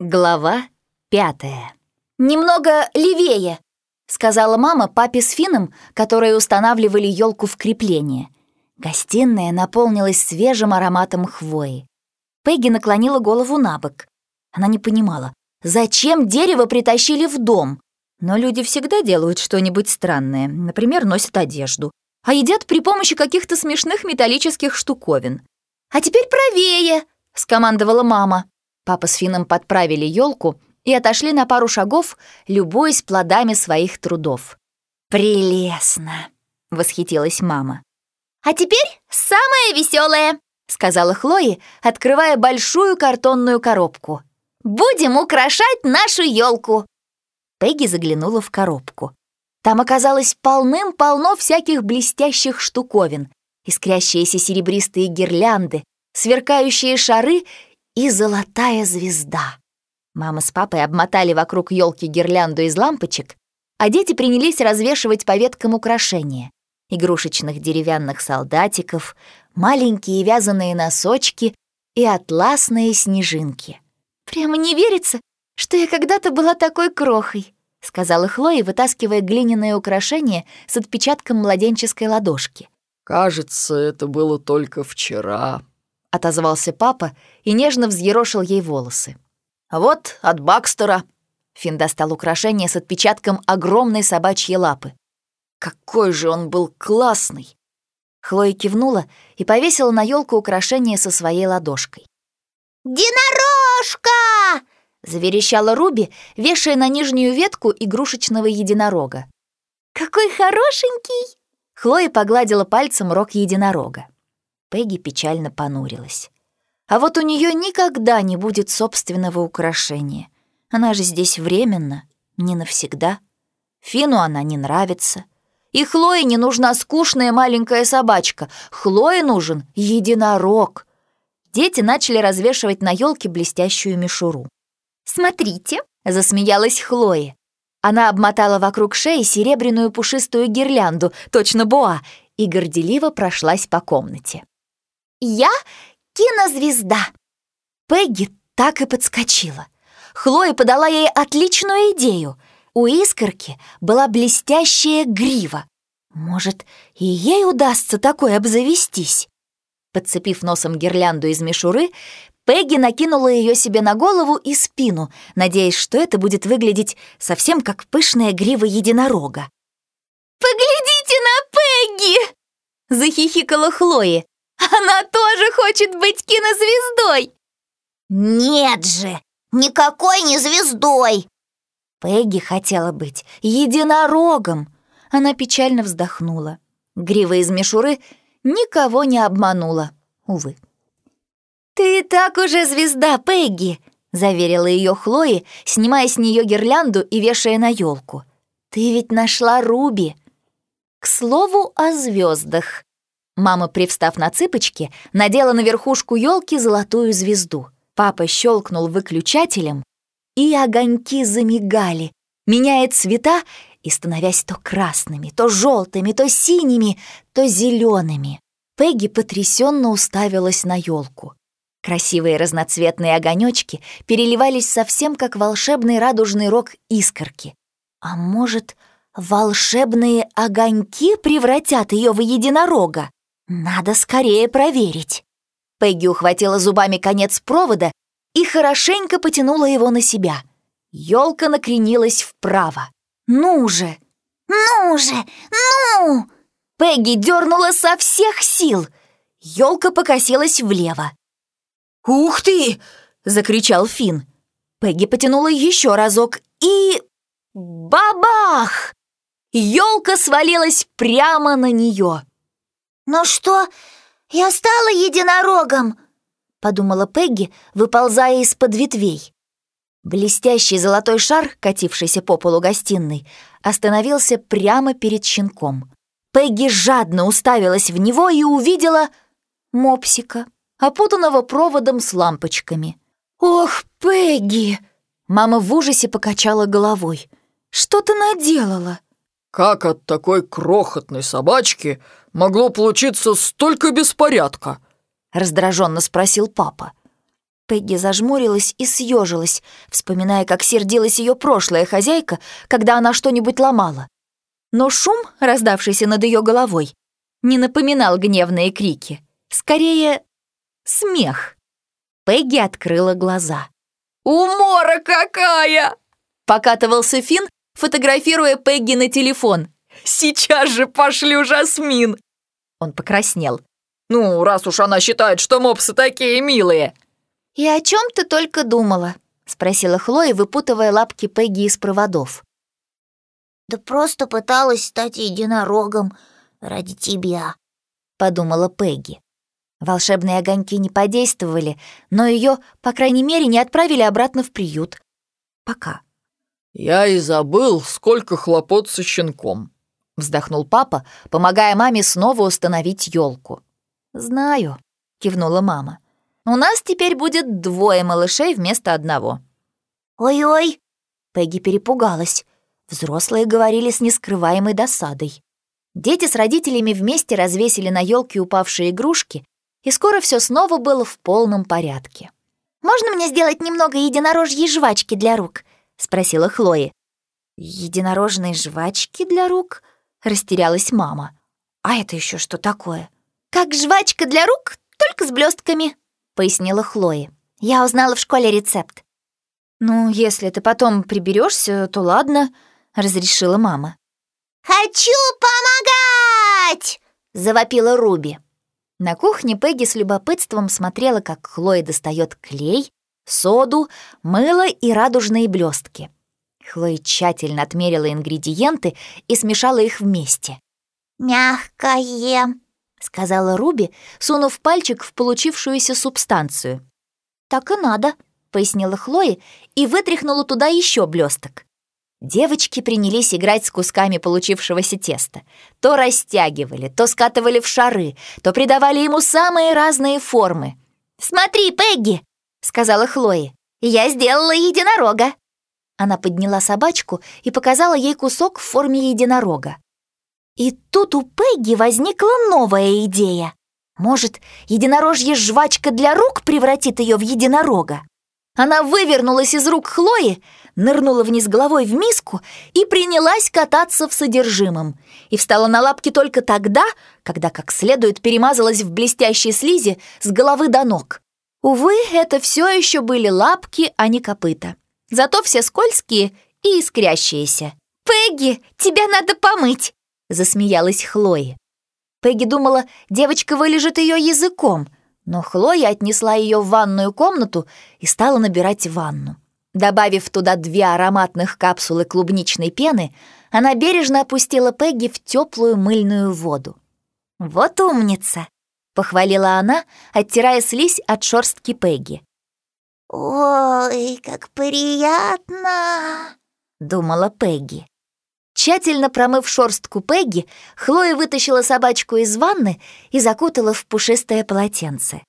Глава пятая. «Немного левее», — сказала мама папе с Фином, которые устанавливали елку в крепление. Гостиная наполнилась свежим ароматом хвои. Пегги наклонила голову на бок. Она не понимала, зачем дерево притащили в дом. Но люди всегда делают что-нибудь странное, например, носят одежду, а едят при помощи каких-то смешных металлических штуковин. «А теперь правее!» — скомандовала мама. Папа с Фином подправили елку и отошли на пару шагов, любуясь плодами своих трудов. «Прелестно!» — восхитилась мама. «А теперь самое веселое!» — сказала Хлои, открывая большую картонную коробку. «Будем украшать нашу елку!» Пегги заглянула в коробку. Там оказалось полным-полно всяких блестящих штуковин, искрящиеся серебристые гирлянды, сверкающие шары и золотая звезда. Мама с папой обмотали вокруг елки гирлянду из лампочек, а дети принялись развешивать по веткам украшения. Игрушечных деревянных солдатиков, маленькие вязаные носочки и атласные снежинки. «Прямо не верится, что я когда-то была такой крохой», сказала Хлоя, вытаскивая глиняное украшение с отпечатком младенческой ладошки. «Кажется, это было только вчера», — отозвался папа и нежно взъерошил ей волосы. «Вот от Бакстера». Финн достал украшение с отпечатком огромной собачьей лапы. «Какой же он был классный!» Хлоя кивнула и повесила на елку украшение со своей ладошкой. «Единорожка!» — заверещала Руби, вешая на нижнюю ветку игрушечного единорога. «Какой хорошенький!» Хлоя погладила пальцем рог единорога. Пегги печально понурилась. А вот у нее никогда не будет собственного украшения. Она же здесь временно, не навсегда. Фину она не нравится. И Хлое не нужна скучная маленькая собачка. Хлое нужен единорог. Дети начали развешивать на елке блестящую мишуру. «Смотрите!» — засмеялась Хлоя. Она обмотала вокруг шеи серебряную пушистую гирлянду, точно боа, и горделиво прошлась по комнате. Я кинозвезда!» Пегги так и подскочила. Хлоя подала ей отличную идею. У искорки была блестящая грива. Может, и ей удастся такой обзавестись? Подцепив носом гирлянду из мишуры, Пегги накинула ее себе на голову и спину, надеясь, что это будет выглядеть совсем как пышная грива единорога. «Поглядите на Пегги!» — захихикала Хлоя. Она тоже хочет быть кинозвездой!» «Нет же, никакой не звездой!» Пегги хотела быть единорогом. Она печально вздохнула. Грива из мишуры никого не обманула, увы. «Ты так уже звезда, Пегги!» — заверила ее Хлои, снимая с нее гирлянду и вешая на елку. «Ты ведь нашла Руби!» К слову о звездах. Мама, привстав на цыпочки, надела на верхушку елки золотую звезду. Папа щелкнул выключателем, и огоньки замигали, меняя цвета и становясь то красными, то желтыми, то синими, то зелеными. Пегги потрясенно уставилась на елку. Красивые разноцветные огонечки переливались совсем как волшебный радужный рог искорки. А может, волшебные огоньки превратят ее в единорога? Надо скорее проверить. Пегги ухватила зубами конец провода и хорошенько потянула его на себя. Ёлка накренилась вправо. «Ну же! Ну же! Ну!» Пегги дернула со всех сил. Ёлка покосилась влево. «Ух ты!» — закричал Финн. Пегги потянула еще разок и... Бабах! Ёлка свалилась прямо на нее. «Ну что, я стала единорогом?» — подумала Пегги, выползая из-под ветвей. Блестящий золотой шар, катившийся по полу гостиной, остановился прямо перед щенком. Пегги жадно уставилась в него и увидела мопсика, опутанного проводом с лампочками. «Ох, Пегги!» Мама в ужасе покачала головой. «Что ты наделала?» Как от такой крохотной собачки могло получиться столько беспорядка?» Раздраженно спросил папа. Пегги зажмурилась и съежилась, вспоминая, как сердилась ее прошлая хозяйка, когда она что-нибудь ломала. Но шум, раздавшийся над ее головой, не напоминал гневные крики. Скорее, смех. Пегги открыла глаза. «Умора какая!» — покатывался Финн, фотографируя Пегги на телефон. «Сейчас же пошлю Жасмин!» Он покраснел. Ну, раз уж она считает, что мопсы такие милые. «И о чем ты только думала?» — спросила Хлоя, выпутывая лапки Пегги из проводов. «Да просто пыталась стать единорогом ради тебя», — подумала Пегги. Волшебные огоньки не подействовали, но ее, по крайней мере, не отправили обратно в приют. Пока. «Я и забыл, сколько хлопот со щенком», — вздохнул папа, помогая маме снова установить елку. «Знаю», — кивнула мама. «У нас теперь будет двое малышей вместо одного». «Ой-ой!» Пегги перепугалась. Взрослые говорили с нескрываемой досадой. Дети с родителями вместе развесили на елке упавшие игрушки, и скоро все снова было в полном порядке. «Можно мне сделать немного единорожьей жвачки для рук?» — спросила Хлои. «Единорожные жвачки для рук?» — растерялась мама. «А это еще что такое?» «Как жвачка для рук, только с блестками», — пояснила Хлои. «Я узнала в школе рецепт». «Ну, если ты потом приберешься, то ладно», — разрешила мама. «Хочу помогать!» — завопила Руби. На кухне Пегги с любопытством смотрела, как Хлоя достает клей, соду, мыло и радужные блестки. Хлоя тщательно отмерила ингредиенты и смешала их вместе. «Мягкое», — сказала Руби, сунув пальчик в получившуюся субстанцию. «Так и надо», — пояснила Хлоя и вытряхнула туда еще блесток. Девочки принялись играть с кусками получившегося теста. То растягивали, то скатывали в шары, то придавали ему самые разные формы. «Смотри, Пегги!» — сказала Хлоя. «Я сделала единорога!» Она подняла собачку и показала ей кусок в форме единорога. И тут у Пегги возникла новая идея. Может, единорожья жвачка для рук превратит ее в единорога? Она вывернулась из рук Хлои, нырнула вниз головой в миску и принялась кататься в содержимом. И встала на лапки только тогда, когда как следует перемазалась в блестящей слизи с головы до ног. Увы, это все еще были лапки, а не копыта. Зато все скользкие и искрящиеся. «Пегги, тебя надо помыть!» — засмеялась Хлоя. Пегги думала, девочка вылежит ее языком — но Хлоя отнесла ее в ванную комнату и стала набирать ванну. Добавив туда две ароматных капсулы клубничной пены, она бережно опустила Пегги в теплую мыльную воду. «Вот умница!» — похвалила она, оттирая слизь от шорстки Пегги. «Ой, как приятно!» — думала Пегги. Тщательно промыв шорстку Пегги, Хлоя вытащила собачку из ванны и закутала в пушистое полотенце.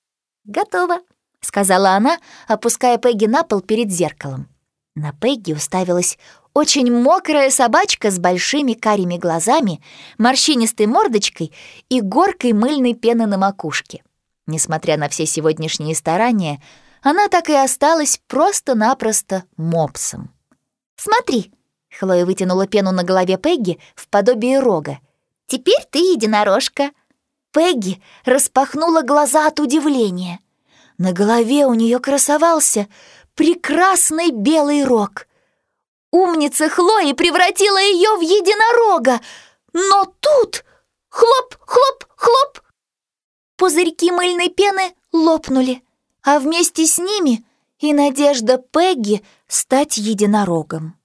«Готово», — сказала она, опуская Пегги на пол перед зеркалом. На Пегги уставилась очень мокрая собачка с большими карими глазами, морщинистой мордочкой и горкой мыльной пены на макушке. Несмотря на все сегодняшние старания, она так и осталась просто-напросто мопсом. «Смотри», Хлоя вытянула пену на голове Пегги в подобие рога. «Теперь ты единорожка». Пегги распахнула глаза от удивления. На голове у нее красовался прекрасный белый рог. Умница Хлои превратила ее в единорога, но тут хлоп, хлоп, хлоп. Пузырьки мыльной пены лопнули, а вместе с ними и надежда Пегги стать единорогом.